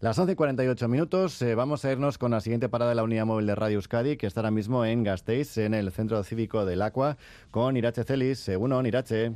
Las 11.48 minutos, eh, vamos a irnos con la siguiente parada de la unidad móvil de Radio Euskadi, que está ahora mismo en Gasteiz, en el Centro Cívico del Aqua, con Irache Celis. Uno, Irache.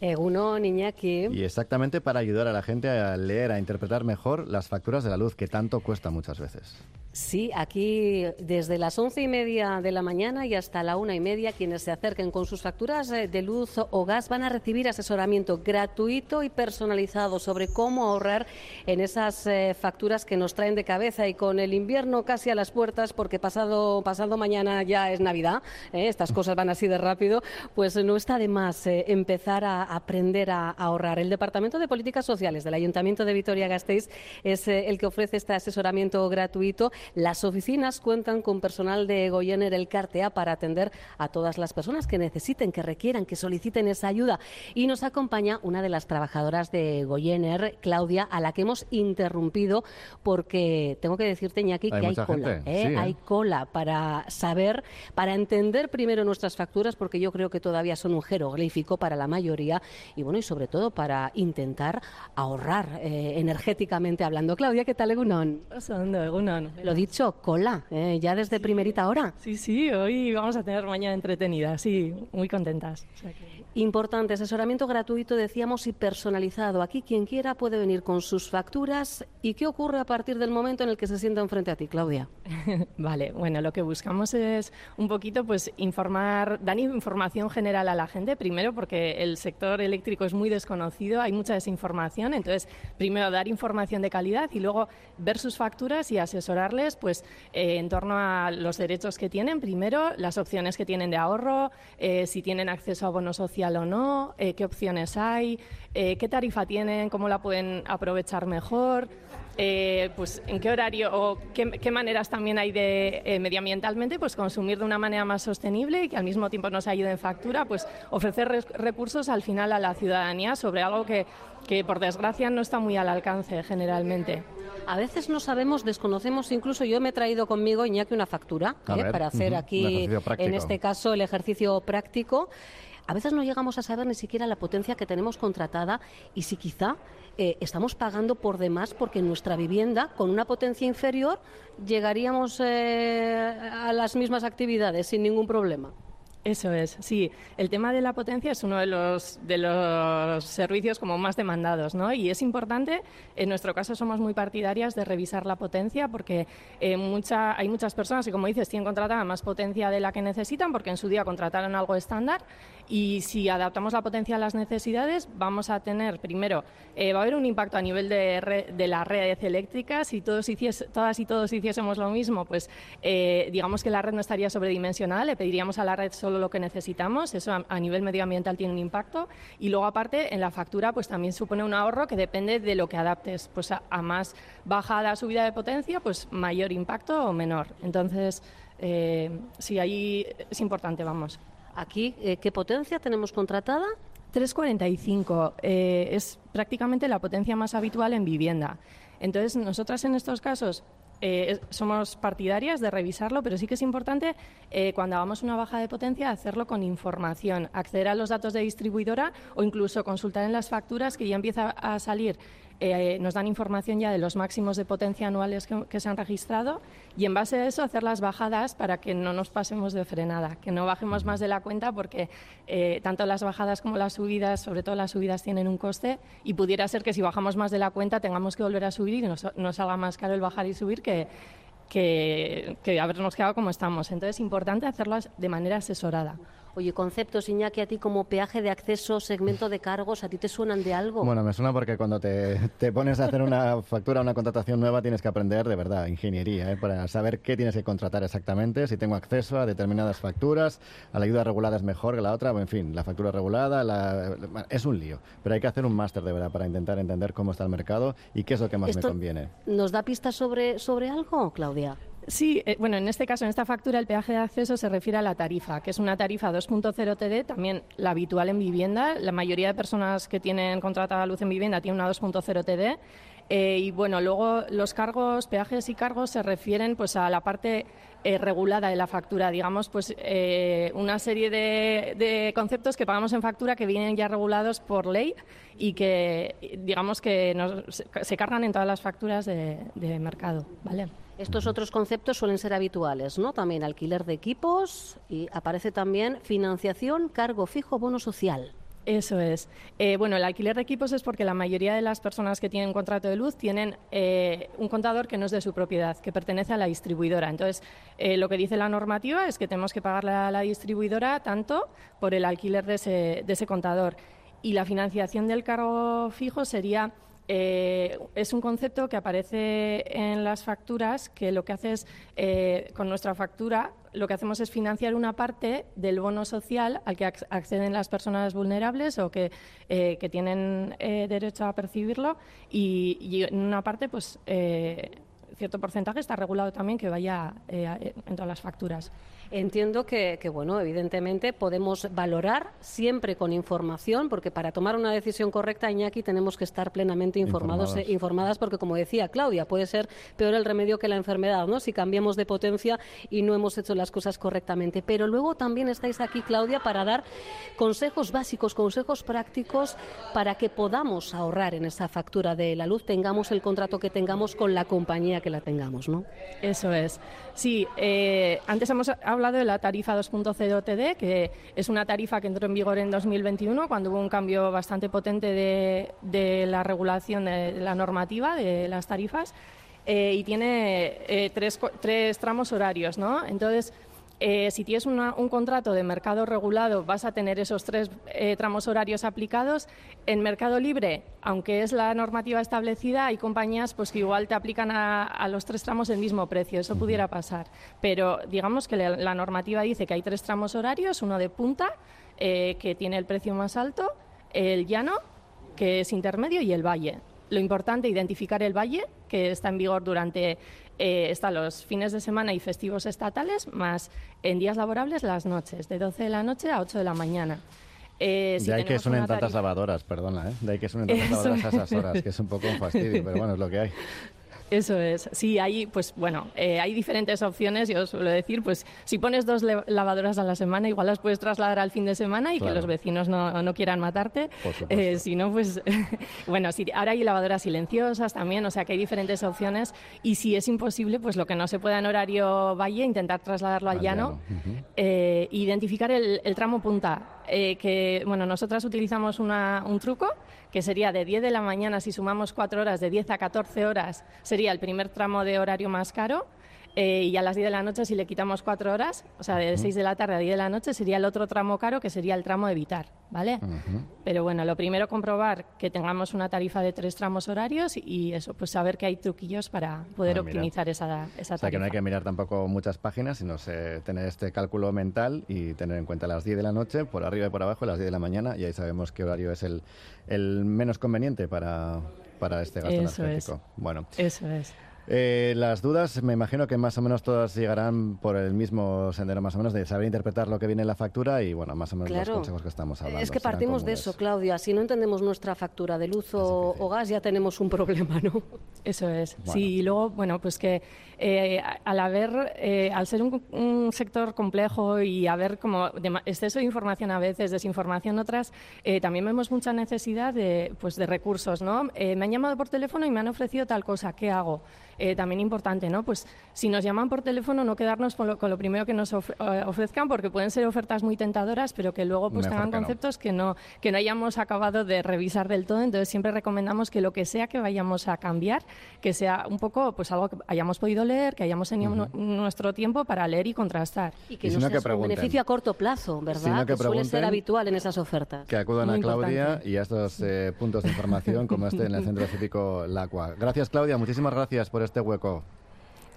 Eguno, Niñaki. Y exactamente para ayudar a la gente a leer, a interpretar mejor las facturas de la luz, que tanto cuesta muchas veces. Sí, aquí desde las once y media de la mañana y hasta la una y media, quienes se acerquen con sus facturas eh, de luz o gas van a recibir asesoramiento gratuito y personalizado sobre cómo ahorrar en esas eh, facturas que nos traen de cabeza y con el invierno casi a las puertas, porque pasado, pasado mañana ya es Navidad, eh, estas cosas van así de rápido, pues no está de más empezar a aprender a, ahorrar. El Departamento de Políticas Sociales del Ayuntamiento de Vitoria-Gasteiz es el que ofrece este asesoramiento gratuito. Las oficinas cuentan con personal de Goyener el Cartea para atender a todas las personas que necesiten, que requieran, que soliciten esa ayuda. Y nos acompaña una de las trabajadoras de Goyener, Claudia, a la que hemos interrumpido porque tengo que decirte, Iñaki, que hay cola. ¿eh? ¿eh? Hay cola para saber, para entender primero nuestras facturas, porque yo creo que todavía son un jeroglífico para la mayoría y bueno, y sobre todo para intentar ahorrar eh, energéticamente hablando. Claudia, ¿qué tal, Egunon? Egunon. Lo dicho, cola, eh, ya desde primerita hora. Sí, sí, hoy vamos a tener mañana entretenida, sí, muy contentas. Importante, asesoramiento gratuito, decíamos, y personalizado. Aquí quien quiera puede venir con sus facturas. ¿Y qué ocurre a partir del momento en el que se sientan frente a ti, Claudia? vale, bueno, lo que buscamos es un poquito, pues, informar, dar información general a la gente, primero porque el sector eléctrico es muy desconocido, hay mucha desinformación, entonces, primero dar información de calidad y luego ver sus facturas y asesorarles, pues, eh, en torno a los derechos que tienen, primero, las opciones que tienen de ahorro, eh, si tienen acceso a bonos sociales, o no, eh, qué opciones hay, eh, qué tarifa tienen, cómo la pueden aprovechar mejor, eh, pues en qué horario o qué, maneras también hay de medioambientalmente pues consumir de una manera más sostenible y que al mismo tiempo nos ayude en factura, pues ofrecer recursos al final a la ciudadanía sobre algo que, que por desgracia no está muy al alcance generalmente. A veces no sabemos, desconocemos, incluso yo me he traído conmigo, Iñaki, una factura para hacer aquí, en este caso, el ejercicio práctico a veces no llegamos a saber ni siquiera la potencia que tenemos contratada y si quizá eh, estamos pagando por demás porque en nuestra vivienda, con una potencia inferior, llegaríamos eh, a las mismas actividades sin ningún problema. Eso es, sí. El tema de la potencia es uno de los, de los servicios como más demandados, ¿no? Y es importante, en nuestro caso somos muy partidarias de revisar la potencia porque eh, hay muchas personas que, como dices, tienen contratada más potencia de la que necesitan porque en su día contrataron algo estándar y si adaptamos la potencia a las necesidades vamos a tener, primero, eh, va a haber un impacto a nivel de, de las redes eléctricas. Si todos hiciese, todas y todos hiciésemos lo mismo, pues eh, digamos que la red no estaría sobredimensionada, le pediríamos a la red solo lo que necesitamos, eso a, nivel medioambiental tiene un impacto y luego aparte en la factura pues también supone un ahorro que depende de lo que adaptes, pues a, más bajada subida de potencia pues mayor impacto o menor. Entonces, eh, sí, ahí es importante, vamos. Aquí, eh, ¿qué potencia tenemos contratada? 345 eh, es prácticamente la potencia más habitual en vivienda. Entonces, nosotras en estos casos eh, somos partidarias de revisarlo, pero sí que es importante eh, cuando hagamos una baja de potencia hacerlo con información, acceder a los datos de distribuidora o incluso consultar en las facturas que ya empieza a salir eh, nos dan información ya de los máximos de potencia anuales que, se han registrado y en base a eso hacer las bajadas para que no nos pasemos de frenada, que no bajemos más de la cuenta porque eh, tanto las bajadas como las subidas, sobre todo las subidas, tienen un coste y pudiera ser que si bajamos más de la cuenta tengamos que volver a subir y nos, nos salga más caro el bajar y subir que, que, que habernos quedado como estamos. Entonces es importante hacerlas de manera asesorada. Oye, conceptos, Iñaki, a ti como peaje de acceso, segmento de cargos, ¿a ti te suenan de algo? Bueno, me suena porque cuando te, pones a hacer una factura, una contratación nueva, tienes que aprender de verdad ingeniería, ¿eh? para saber qué tienes que contratar exactamente, si tengo acceso a determinadas facturas, a la ayuda regulada es mejor que la otra, en fin, la factura regulada es un lío, pero hay que hacer un máster de verdad para intentar entender cómo está el mercado y qué es lo que más me conviene. ¿Nos da pistas sobre, sobre algo, Claudia? Sí, eh, bueno, en este caso, en esta factura, el peaje de acceso se refiere a la tarifa, que es una tarifa 2.0 TD, también la habitual en vivienda. La mayoría de personas que tienen contratada luz en vivienda tienen una 2.0 TD. Eh, y bueno, luego los cargos, peajes y cargos se refieren pues a la parte eh, regulada de la factura, digamos, pues eh, una serie de, conceptos que pagamos en factura que vienen ya regulados por ley y que, digamos, que se cargan en todas las facturas de, de mercado, ¿vale? Estos otros conceptos suelen ser habituales, ¿no? También alquiler de equipos y aparece también financiación, cargo fijo, bono social. Eso es. Eh, bueno, el alquiler de equipos es porque la mayoría de las personas que tienen contrato de luz tienen eh, un contador que no es de su propiedad, que pertenece a la distribuidora. Entonces, eh, lo que dice la normativa es que tenemos que pagarle a la distribuidora tanto por el alquiler de ese, de ese contador. Y la financiación del cargo fijo sería eh, es un concepto que aparece en las facturas que lo que hace es, eh, con nuestra factura, lo que hacemos es financiar una parte del bono social al que acceden las personas vulnerables o que, eh, tienen derecho a percibirlo y, en una parte, pues, cierto porcentaje está regulado también que vaya en todas las facturas. Entiendo que, bueno, evidentemente podemos valorar siempre con información, porque para tomar una decisión correcta, Iñaki, tenemos que estar plenamente informados, eh, informadas, porque como decía Claudia, puede ser peor el remedio que la enfermedad, ¿no? Si cambiamos de potencia y no hemos hecho las cosas correctamente. Pero luego también estáis aquí, Claudia, para dar consejos básicos, consejos prácticos para que podamos ahorrar en esa factura de la luz, tengamos el contrato que tengamos con la compañía que la tengamos, ¿no? Eso es. Sí, eh, antes hemos hablado de la tarifa 2.0 TD, que es una tarifa que entró en vigor en 2021, cuando hubo un cambio bastante potente de, la regulación de la normativa de las tarifas, eh, y tiene eh, tres, tres tramos horarios, ¿no? Entonces, eh, si tienes un contrato de mercado regulado, vas a tener esos tres eh, tramos horarios aplicados. En mercado libre, aunque es la normativa establecida, hay compañías pues, que igual te aplican a, los tres tramos el mismo precio. Eso pudiera pasar. Pero digamos que la, normativa dice que hay tres tramos horarios, uno de punta, eh, que tiene el precio más alto, el llano, que es intermedio, y el valle. Lo importante, identificar el valle, que está en vigor durante eh, los fines de semana y festivos estatales, más en días laborables las noches, de 12 de la noche a 8 de la mañana. Eh, de ahí que suenen tantas lavadoras, perdona, ¿eh? de ahí que suenen tantas lavadoras a esas horas, que es un poco un fastidio, pero bueno, es lo que hay. Eso es. Sí, hay, pues bueno, eh, hay diferentes opciones. Yo suelo decir, pues si pones dos lavadoras a la semana, igual las puedes trasladar al fin de semana y que los vecinos no, no quieran matarte. Eh, si no, pues bueno, si, ahora hay lavadoras silenciosas también, o sea que hay diferentes opciones. Y si es imposible, pues lo que no se pueda en horario valle, intentar trasladarlo al, llano. Eh, identificar el, el, tramo punta. Que bueno, nosotras utilizamos una, un truco que sería de 10 de la mañana, si sumamos cuatro horas, de 10 a 14 horas, sería el primer tramo de horario más caro. Eh, y a las 10 de la noche, si le quitamos cuatro horas, o sea, de 6 de la tarde a 10 de la noche, sería el otro tramo caro, que sería el tramo evitar, ¿vale? Pero bueno, lo primero comprobar que tengamos una tarifa de tres tramos horarios y eso, pues saber que hay truquillos para poder ah, optimizar esa, esa tarifa. O sea, que no hay que mirar tampoco muchas páginas, sino tener este cálculo mental y tener en cuenta las 10 de la noche, por arriba y por abajo, las 10 de la mañana, y ahí sabemos qué horario es el, el menos conveniente para, para este gasto eso energético. Bueno. Eso es. Eh, las dudas, me imagino que más o menos todas llegarán por el mismo sendero, más o menos, de saber interpretar lo que viene en la factura y, bueno, más o menos los consejos que estamos hablando. Es que partimos de eso, Claudia. Si no entendemos nuestra factura de luz o, gas, ya tenemos un problema, ¿no? Eso es. Sí, y luego, bueno, pues que eh, al haber, eh, al ser un, sector complejo y haber como exceso de información a veces, desinformación otras, también vemos mucha necesidad de, pues, de recursos, ¿no? me han llamado por teléfono y me han ofrecido tal cosa, ¿qué hago? Eh, también importante, ¿no? Pues si nos llaman por teléfono, no quedarnos con lo, primero que nos eh, ofrezcan, porque pueden ser ofertas muy tentadoras, pero que luego pues tengan conceptos que no, que no hayamos acabado de revisar del todo. Entonces siempre recomendamos que lo que sea que vayamos a cambiar, que sea un poco pues algo que hayamos podido leer, que hayamos tenido nuestro tiempo para leer y contrastar. Y que no sea un beneficio a corto plazo, ¿verdad? que, suele ser habitual en esas ofertas. Que acudan a Claudia y a estos eh, puntos de información como este en el Centro Cívico Lacua. Gracias, Claudia. Muchísimas gracias por este hueco.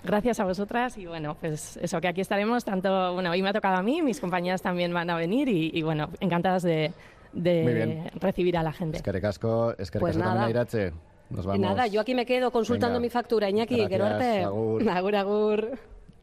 Gracias a vosotras y bueno, pues eso, que aquí estaremos, tanto, bueno, hoy me ha tocado a mí, mis compañeras también van a venir y, bueno, encantadas de, recibir a la gente. Es que recasco, es que pues nada. Nos vamos. nada, yo aquí me quedo consultando mi factura, Iñaki, Gracias, Agur, agur.